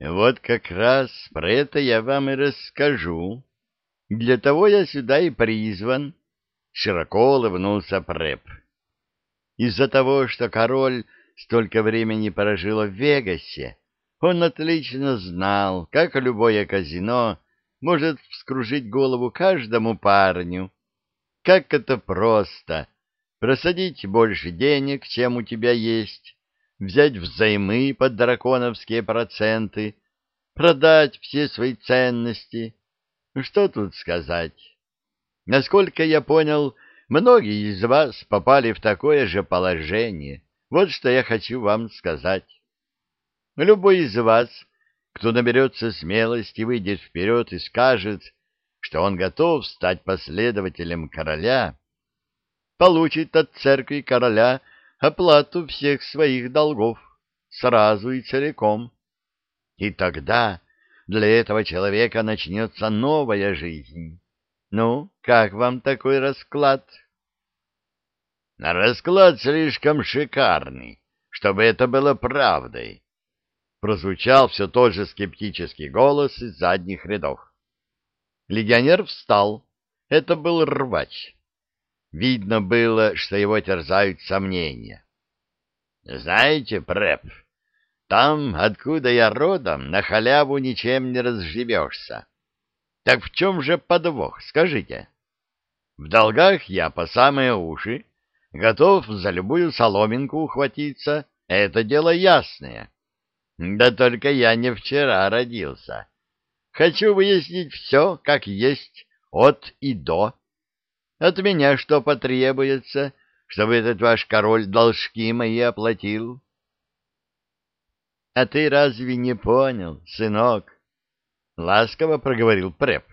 Вот как раз про это я вам и расскажу. Для того я сюда и призван. Широко улыбнулся Преп. Из-за того, что король столько времени прожил в Вегасе, он отлично знал, как любое казино может вскружить голову каждому парню. Как это просто — просадить больше денег, чем у тебя есть, взять взаймы под драконовские проценты, продать все свои ценности. Что тут сказать? Насколько я понял, многие из вас попали в такое же положение. Вот что я хочу вам сказать. Любой из вас, кто наберется смелости, выйдет вперед и скажет, что он готов стать последователем короля, получит от церкви короля оплату всех своих долгов сразу и целиком. И тогда для этого человека начнется новая жизнь. Ну, как вам такой расклад? Расклад слишком шикарный, чтобы это было правдой. Прозвучал все тот же скептический голос из задних рядов. Легионер встал. Это был рвач. Видно было, что его терзают сомнения. «Знаете, Преп, там, откуда я родом, на халяву ничем не разживешься. Так в чем же подвох, скажите? В долгах я по самые уши, готов за любую соломинку ухватиться, это дело ясное. Да только я не вчера родился. Хочу выяснить все, как есть, от и до. От меня что потребуется, чтобы этот ваш король должки мои оплатил? — А ты разве не понял, сынок? — ласково проговорил Преп.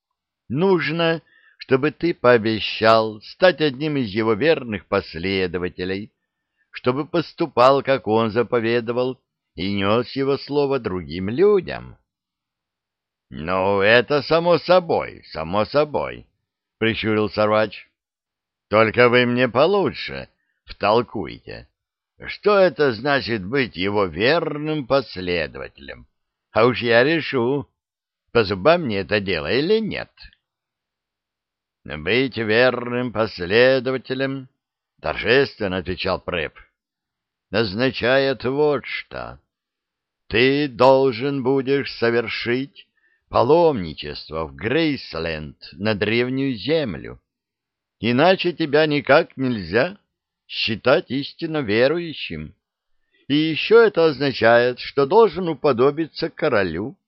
— Нужно, чтобы ты пообещал стать одним из его верных последователей, чтобы поступал, как он заповедовал, и нес его слово другим людям. — Ну, это само собой, само собой, — прищурился Рвач. — Только вы мне получше втолкуйте. Что это значит быть его верным последователем? А уж я решу, по зубам мне это дело или нет. «Быть верным последователем», — торжественно отвечал Преп, — «означает вот что ты должен будешь совершить паломничество в Грейсленд на древнюю землю. Иначе тебя никак нельзя считать истинно верующим. И еще это означает, что должен уподобиться королю.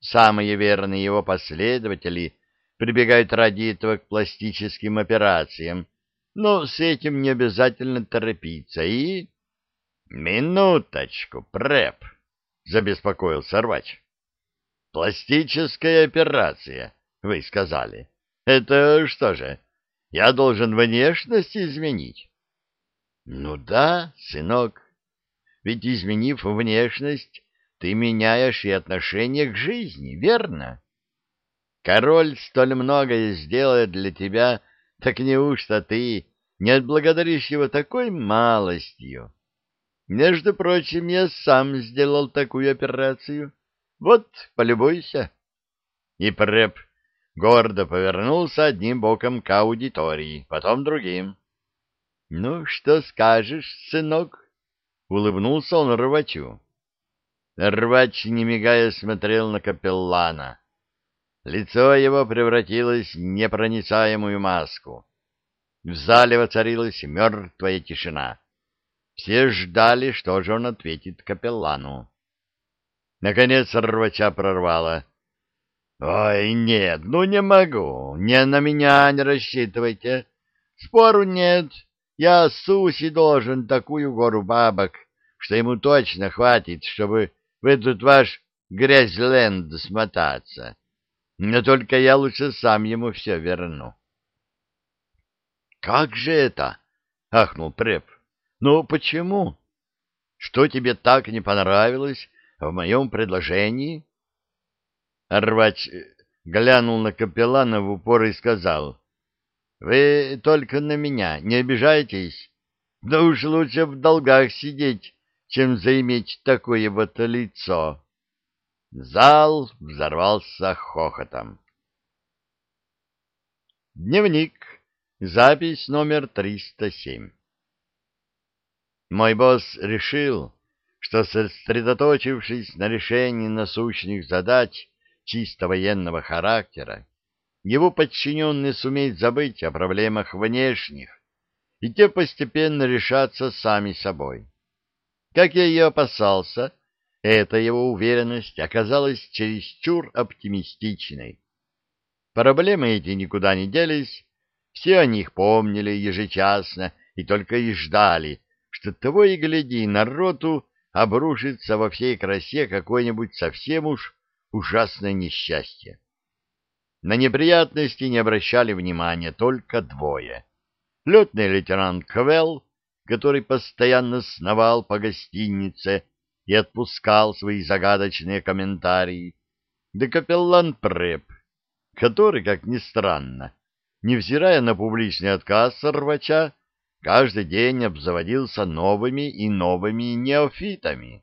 Самые верные его последователи прибегают ради этого к пластическим операциям, но с этим не обязательно торопиться. И... Минуточку, преп забеспокоился рвач. Пластическая операция, вы сказали. Это что же, я должен внешность изменить? Ну да, сынок, ведь изменив внешность, ты меняешь и отношение к жизни, верно? Король столь многое сделает для тебя, так неужто ты не отблагодаришь его такой малостью? Между прочим, я сам сделал такую операцию. Вот, полюбуйся. И Преп гордо повернулся одним боком к аудитории, потом другим. — Ну, что скажешь, сынок? — улыбнулся он рвачу. Рвач, не мигая, смотрел на капеллана. Лицо его превратилось в непроницаемую маску. В зале воцарилась мертвая тишина. Все ждали, что же он ответит капеллану. Наконец рвача прорвало. «Ой, нет, ну не могу, не на меня не рассчитывайте. Спору нет, я Суси должен такую гору бабок, что ему точно хватит, чтобы в этот ваш грязьленд смотаться. Но только я лучше сам ему все верну». «Как же это?» — ахнул Преп. Ну, почему? Что тебе так не понравилось в моем предложении? Рвач э, глянул на капеллана в упор и сказал, «Вы только на меня не обижайтесь, да уж лучше в долгах сидеть, чем заиметь такое вот лицо. Зал взорвался хохотом. Дневник. Запись номер 307. Мой босс решил, что сосредоточившись на решении насущных задач чисто военного характера, его подчиненные сумеют забыть о проблемах внешних, и те постепенно решатся сами собой. Как я и опасался, эта его уверенность оказалась чересчур оптимистичной. Проблемы эти никуда не делись, все о них помнили ежечасно и только и ждали, что того и гляди, народу обрушится во всей красе какое-нибудь совсем уж ужасное несчастье. На неприятности не обращали внимания только двое. Летный лейтенант Квелл, который постоянно сновал по гостинице и отпускал свои загадочные комментарии, да капеллан Преп, который, как ни странно, невзирая на публичный отказ рвача, каждый день обзаводился новыми и новыми неофитами.